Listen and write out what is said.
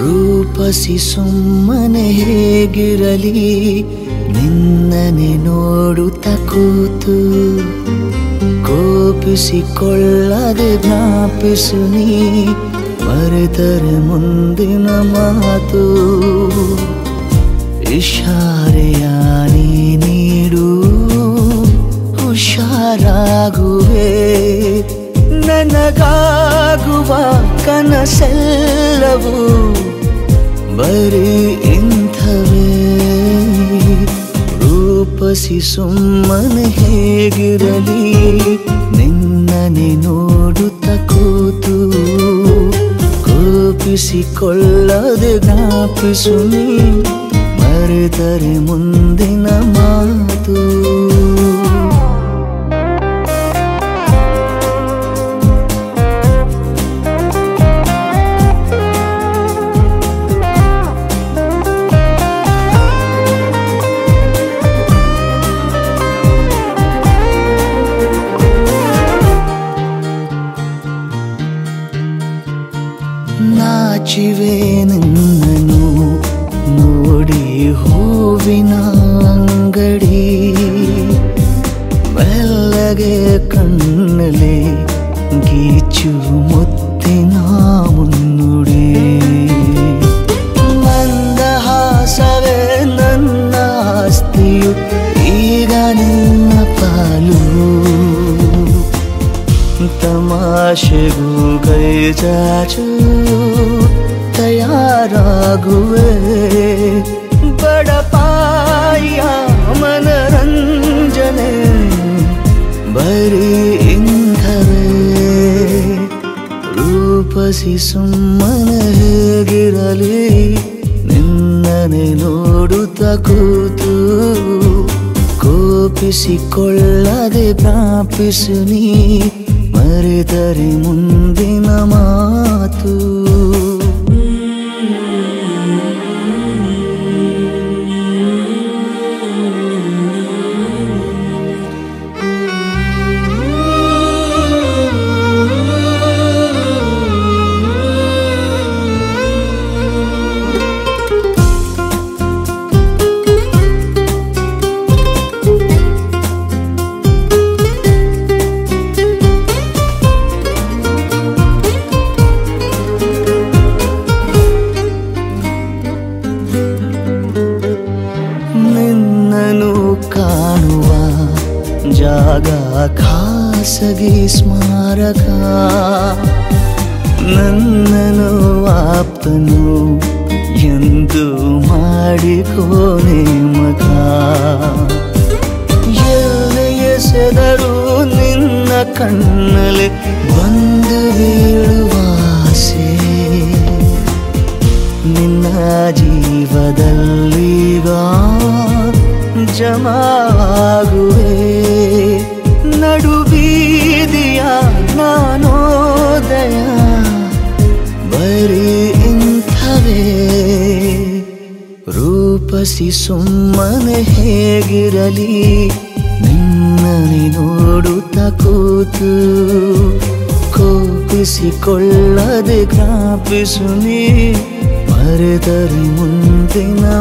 ರೂಪಸಿ ಸುಮ್ಮನೆ ಹೇಗಿರಲಿ? ನಿನ್ನನೆ ನೋಡುತ್ತ ಕೂತು ಕೋಪಿಸಿಕೊಳ್ಳದೆ ಜ್ಞಾಪಿಸು ನೀ ಮರೆತರೆ ಮುಂದಿನ ಮಾತು. ಇಶಾರೆಯ ನೀ ಕನಸೆಲ್ಲವೂ ಬರೀ ಇಂಥವೇ? ರೂಪಸಿ ಸುಮ್ಮನೆ ಹೇಗಿರಲಿ? ನಿನ್ನನೆ ನೋಡುತ್ತ ಕೂತು ಕೋಪಿಸಿಕೊಳ್ಳದೆ ಜ್ಞಾಪಿಸು ನೀ, ಮರೆತರೆ ಮುಂದಿನ ಮಾತು. ಗೀಚು ಮುತ್ತಿನ ಮುನ್ನುಡಿ ಮಂದಹಾಸವೇ ನನ್ನ ಆಸ್ತಿಯು ಈಗ ನಿನ್ನ ಪಾಲು. ತಮಾಷೆಗೂ ಕೈ ಚಾಚು ತಯಾರಾಗುವೆ. ರೂಪಸಿ ಸುಮ್ಮನೆ ಹೇಗಿರಲಿ? ನಿನ್ನನೆ ನೋಡುತ್ತ ಕೂತು ಕೋಪಿಸಿಕೊಳ್ಳದೆ ಪ್ರಾಪಿಸು ನೀ ಮರೆತರೆ ಮುಂದಿನ ಮಾತು. ಜಾಗ, ಖಾಸಗಿ ಸ್ಮಾರಕ. ನನ್ನನು ಆಪ್ತನು ಎಂದು ಮಾಡಿಕೋನೆ ಮಗ. ಎಸೆದರೂ ನಿನ್ನ ಕಣ್ಣಲ್ಲಿ ಬಂದು ಬೀಳುವ ಆಸೆ. ನಿನ್ನ ಜೀವದಲ್ಲಿ ಜಮಾಗುವೆ ರೂಪಸಿ ಸುಮ್ಮನೆ ಹೇಗಿರಲಿ? ನಿನ್ನನೆ ನೋಡುತ್ತ ಕೂತು ಕೋಪಿಸಿಕೊಳ್ಳದೆ ಜ್ಞಾಪಿಸು ನೀ. ಮರೆತರೆ ಮುಂದಿನ